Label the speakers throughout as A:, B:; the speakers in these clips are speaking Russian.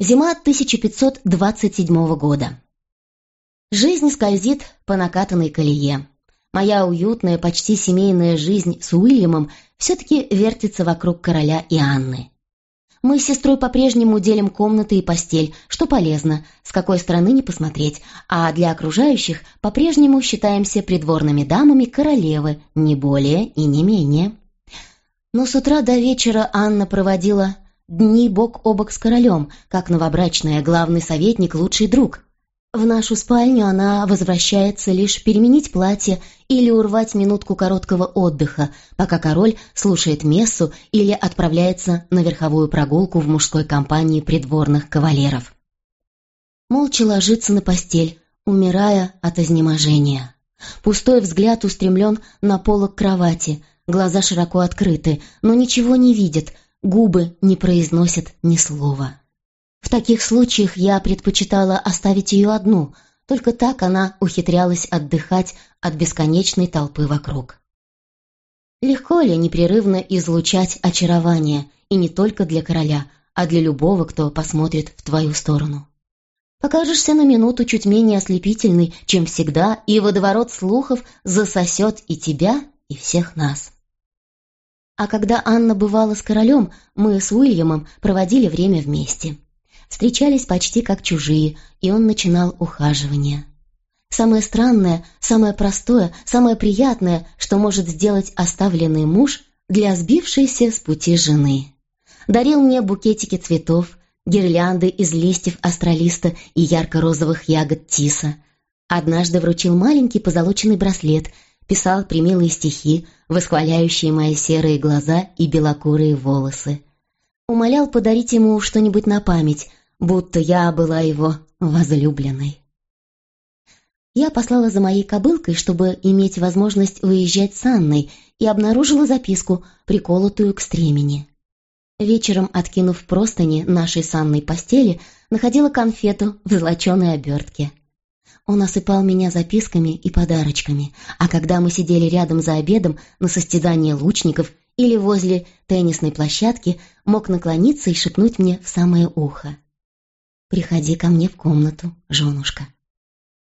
A: Зима 1527 года. Жизнь скользит по накатанной колее. Моя уютная, почти семейная жизнь с Уильямом все-таки вертится вокруг короля и Анны. Мы с сестрой по-прежнему делим комнаты и постель, что полезно, с какой стороны не посмотреть, а для окружающих по-прежнему считаемся придворными дамами королевы, не более и не менее. Но с утра до вечера Анна проводила Дни бок о бок с королем, как новобрачная, главный советник, лучший друг. В нашу спальню она возвращается лишь переменить платье или урвать минутку короткого отдыха, пока король слушает мессу или отправляется на верховую прогулку в мужской компании придворных кавалеров. Молча ложится на постель, умирая от изнеможения. Пустой взгляд устремлен на полок кровати, глаза широко открыты, но ничего не видит — губы не произносят ни слова. В таких случаях я предпочитала оставить ее одну, только так она ухитрялась отдыхать от бесконечной толпы вокруг. Легко ли непрерывно излучать очарование, и не только для короля, а для любого, кто посмотрит в твою сторону? Покажешься на минуту чуть менее ослепительный, чем всегда, и водоворот слухов засосет и тебя, и всех нас. А когда Анна бывала с королем, мы с Уильямом проводили время вместе. Встречались почти как чужие, и он начинал ухаживание. Самое странное, самое простое, самое приятное, что может сделать оставленный муж для сбившейся с пути жены. Дарил мне букетики цветов, гирлянды из листьев астролиста и ярко-розовых ягод тиса. Однажды вручил маленький позолоченный браслет – писал примилые стихи, восхваляющие мои серые глаза и белокурые волосы. Умолял подарить ему что-нибудь на память, будто я была его возлюбленной. Я послала за моей кобылкой, чтобы иметь возможность выезжать с Анной, и обнаружила записку, приколотую к стремени. Вечером, откинув простыни нашей с Анной постели, находила конфету в золоченой обертке. Он осыпал меня записками и подарочками, а когда мы сидели рядом за обедом на состязании лучников или возле теннисной площадки, мог наклониться и шепнуть мне в самое ухо. «Приходи ко мне в комнату, женушка».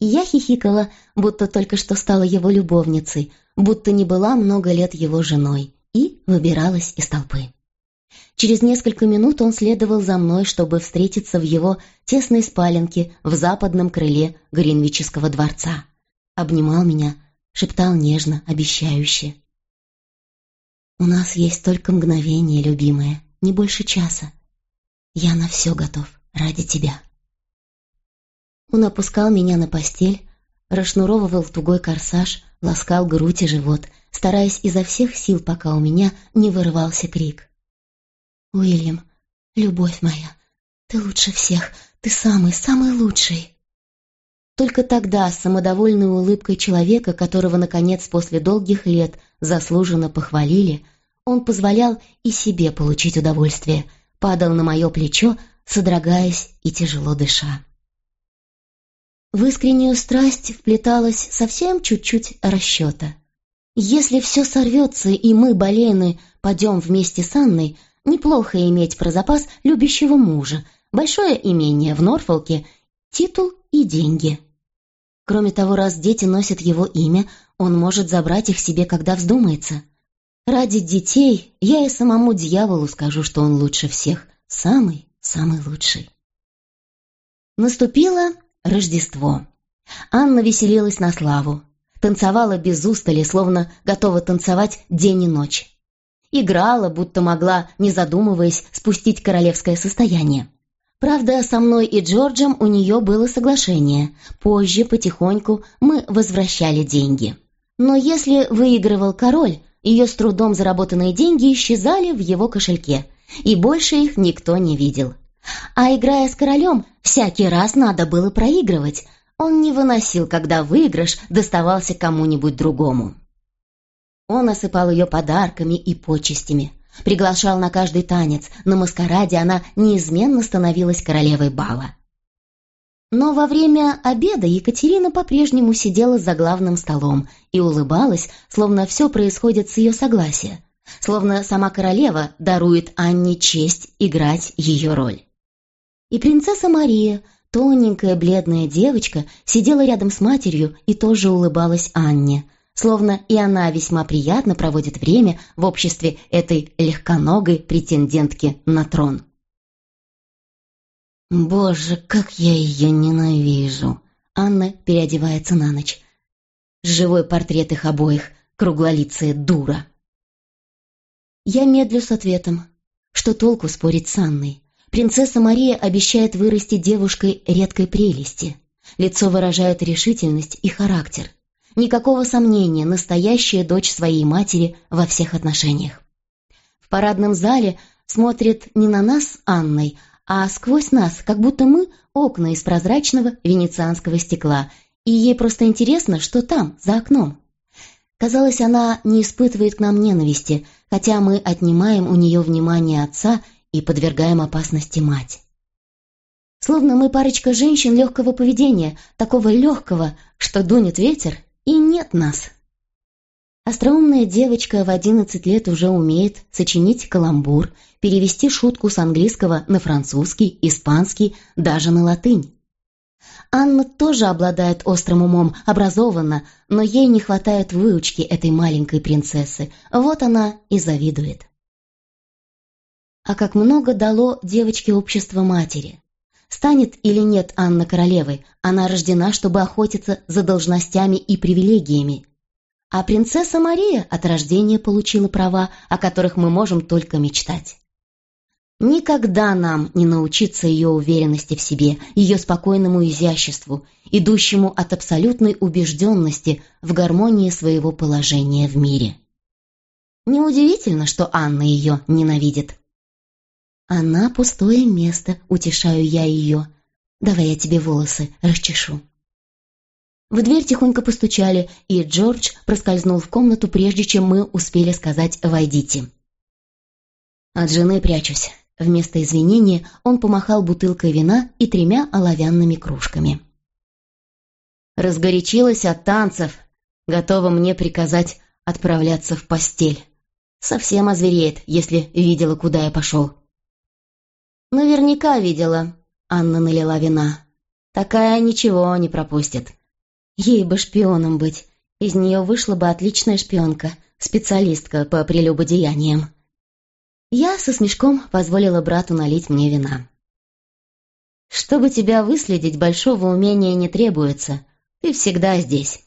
A: Я хихикала, будто только что стала его любовницей, будто не была много лет его женой, и выбиралась из толпы. Через несколько минут он следовал за мной, чтобы встретиться в его тесной спаленке в западном крыле Гринвического дворца. Обнимал меня, шептал нежно, обещающе. «У нас есть только мгновение, любимая, не больше часа. Я на все готов ради тебя». Он опускал меня на постель, расшнуровывал тугой корсаж, ласкал грудь и живот, стараясь изо всех сил, пока у меня не вырывался крик. Уильям, любовь моя, ты лучше всех, ты самый, самый лучший. Только тогда, с самодовольной улыбкой человека, которого, наконец, после долгих лет заслуженно похвалили, он позволял и себе получить удовольствие, падал на мое плечо, содрогаясь и тяжело дыша. В искреннюю страсть вплеталась совсем чуть-чуть расчета. Если все сорвется, и мы, Болейны, пойдем вместе с Анной, Неплохо иметь про запас любящего мужа, большое имение в Норфолке, титул и деньги. Кроме того, раз дети носят его имя, он может забрать их себе, когда вздумается. Ради детей я и самому дьяволу скажу, что он лучше всех, самый, самый лучший. Наступило Рождество. Анна веселилась на славу. Танцевала без устали, словно готова танцевать день и ночь. Играла, будто могла, не задумываясь, спустить королевское состояние. Правда, со мной и Джорджем у нее было соглашение. Позже, потихоньку, мы возвращали деньги. Но если выигрывал король, ее с трудом заработанные деньги исчезали в его кошельке, и больше их никто не видел. А играя с королем, всякий раз надо было проигрывать. Он не выносил, когда выигрыш доставался кому-нибудь другому. Он осыпал ее подарками и почестями, приглашал на каждый танец, на маскараде она неизменно становилась королевой бала. Но во время обеда Екатерина по-прежнему сидела за главным столом и улыбалась, словно все происходит с ее согласия, словно сама королева дарует Анне честь играть ее роль. И принцесса Мария, тоненькая бледная девочка, сидела рядом с матерью и тоже улыбалась Анне, словно и она весьма приятно проводит время в обществе этой легконогой претендентки на трон. «Боже, как я ее ненавижу!» Анна переодевается на ночь. Живой портрет их обоих, круглолицая дура. Я медлю с ответом. Что толку спорить с Анной? Принцесса Мария обещает вырасти девушкой редкой прелести. Лицо выражает решительность и характер. Никакого сомнения, настоящая дочь своей матери во всех отношениях. В парадном зале смотрит не на нас Анной, а сквозь нас, как будто мы окна из прозрачного венецианского стекла, и ей просто интересно, что там, за окном. Казалось, она не испытывает к нам ненависти, хотя мы отнимаем у нее внимание отца и подвергаем опасности мать. Словно мы парочка женщин легкого поведения, такого легкого, что дунет ветер, и нет нас. Остроумная девочка в одиннадцать лет уже умеет сочинить каламбур, перевести шутку с английского на французский, испанский, даже на латынь. Анна тоже обладает острым умом, образована, но ей не хватает выучки этой маленькой принцессы. Вот она и завидует. А как много дало девочке общество матери. Станет или нет Анна королевой, она рождена, чтобы охотиться за должностями и привилегиями. А принцесса Мария от рождения получила права, о которых мы можем только мечтать. Никогда нам не научиться ее уверенности в себе, ее спокойному изяществу, идущему от абсолютной убежденности в гармонии своего положения в мире. Неудивительно, что Анна ее ненавидит. «Она пустое место», — утешаю я ее. «Давай я тебе волосы расчешу». В дверь тихонько постучали, и Джордж проскользнул в комнату, прежде чем мы успели сказать «войдите». От жены прячусь. Вместо извинения он помахал бутылкой вина и тремя оловянными кружками. Разгорячилась от танцев, готова мне приказать отправляться в постель. Совсем озвереет, если видела, куда я пошел. «Наверняка видела», — Анна налила вина. «Такая ничего не пропустит. Ей бы шпионом быть. Из нее вышла бы отличная шпионка, специалистка по прелюбодеяниям». Я со смешком позволила брату налить мне вина. «Чтобы тебя выследить, большого умения не требуется. Ты всегда здесь».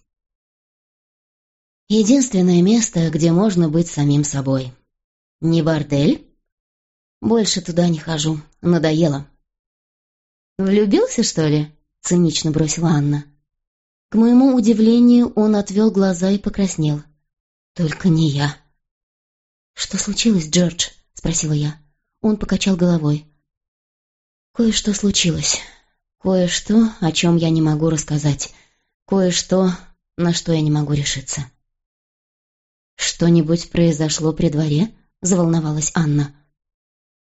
A: Единственное место, где можно быть самим собой. Не бордель? Больше туда не хожу. Надоело. «Влюбился, что ли?» — цинично бросила Анна. К моему удивлению, он отвел глаза и покраснел. «Только не я». «Что случилось, Джордж?» спросила я. Он покачал головой. «Кое-что случилось. Кое-что, о чем я не могу рассказать. Кое-что, на что я не могу решиться». «Что-нибудь произошло при дворе?» — заволновалась Анна.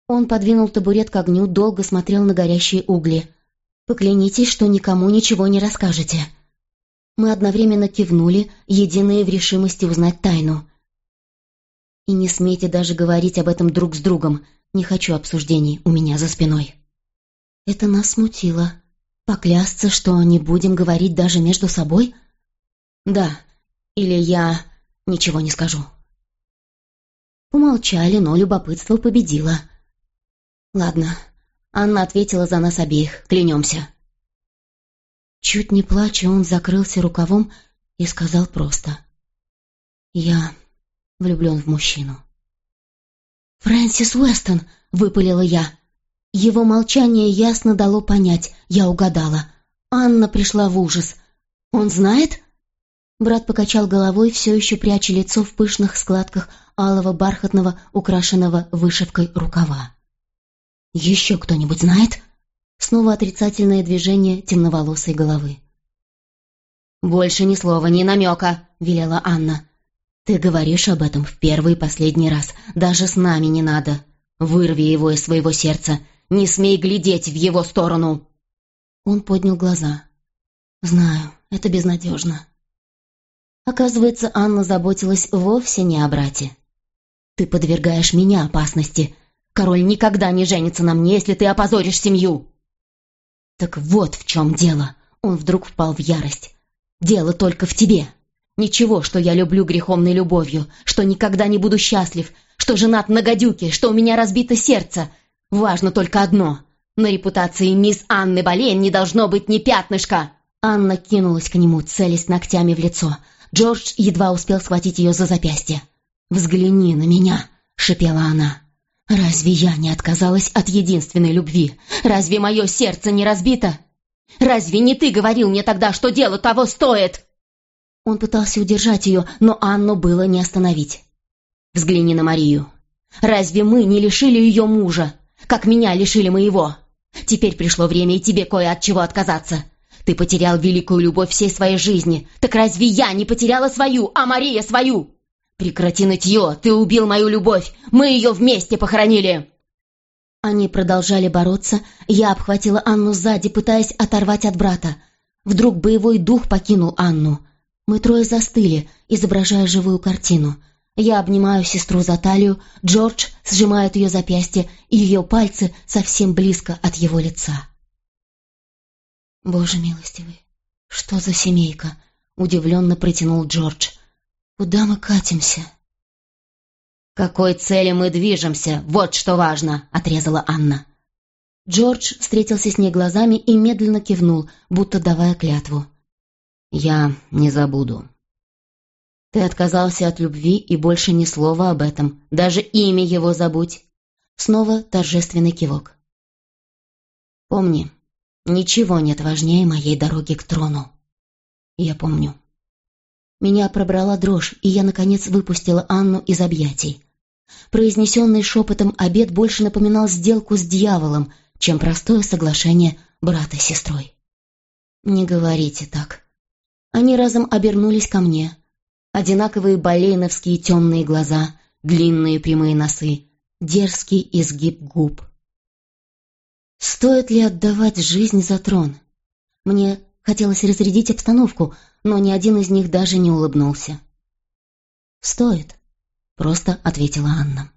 A: Он подвинул табурет к огню, долго смотрел на горящие угли. «Поклянитесь, что никому ничего не расскажете». Мы одновременно кивнули, единые в решимости узнать тайну. И не смейте даже говорить об этом друг с другом. Не хочу обсуждений у меня за спиной. Это нас смутило. Поклясться, что не будем говорить даже между собой? Да, или я ничего не скажу. Помолчали, но любопытство победило. Ладно, Анна ответила за нас обеих, клянемся. Чуть не плача, он закрылся рукавом и сказал просто. «Я влюблен в мужчину. «Фрэнсис Уэстон!» — выпалила я. Его молчание ясно дало понять, я угадала. Анна пришла в ужас. «Он знает?» Брат покачал головой, все еще пряча лицо в пышных складках алого бархатного, украшенного вышивкой рукава. «Еще кто-нибудь знает?» Снова отрицательное движение темноволосой головы. «Больше ни слова, ни намека», — велела Анна. «Ты говоришь об этом в первый и последний раз. Даже с нами не надо. Вырви его из своего сердца. Не смей глядеть в его сторону!» Он поднял глаза. «Знаю, это безнадежно». Оказывается, Анна заботилась вовсе не о брате. «Ты подвергаешь меня опасности. Король никогда не женится на мне, если ты опозоришь семью!» Так вот в чем дело. Он вдруг впал в ярость. Дело только в тебе. Ничего, что я люблю греховной любовью, что никогда не буду счастлив, что женат на гадюке, что у меня разбито сердце. Важно только одно. На репутации мисс Анны Болейн не должно быть ни пятнышка. Анна кинулась к нему, целясь ногтями в лицо. Джордж едва успел схватить ее за запястье. «Взгляни на меня!» — шипела она. «Разве я не отказалась от единственной любви? Разве мое сердце не разбито? Разве не ты говорил мне тогда, что дело того стоит?» Он пытался удержать ее, но Анну было не остановить. «Взгляни на Марию. Разве мы не лишили ее мужа, как меня лишили моего? Теперь пришло время и тебе кое от чего отказаться. Ты потерял великую любовь всей своей жизни. Так разве я не потеряла свою, а Мария свою? Прекрати нытье, ты убил мою любовь. Мы ее вместе похоронили. Они продолжали бороться. Я обхватила Анну сзади, пытаясь оторвать от брата. Вдруг боевой дух покинул Анну. Мы трое застыли, изображая живую картину. Я обнимаю сестру за талию, Джордж сжимает ее запястье, и ее пальцы совсем близко от его лица. «Боже милостивый, что за семейка?» — удивленно протянул Джордж. «Куда мы катимся?» «Какой цели мы движемся? Вот что важно!» — отрезала Анна. Джордж встретился с ней глазами и медленно кивнул, будто давая клятву. «Я не забуду». «Ты отказался от любви и больше ни слова об этом. Даже имя его забудь». Снова торжественный кивок. «Помни, Ничего нет важнее моей дороги к трону. Я помню. Меня пробрала дрожь, и я, наконец, выпустила Анну из объятий. Произнесенный шепотом обед больше напоминал сделку с дьяволом, чем простое соглашение брата с сестрой. «Не говорите так». Они разом обернулись ко мне. Одинаковые болейновские темные глаза, длинные прямые носы, дерзкий изгиб губ — Стоит ли отдавать жизнь за трон? Мне хотелось разрядить обстановку, но ни один из них даже не улыбнулся. «Стоит», — просто ответила Анна.